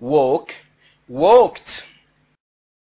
woke, walked.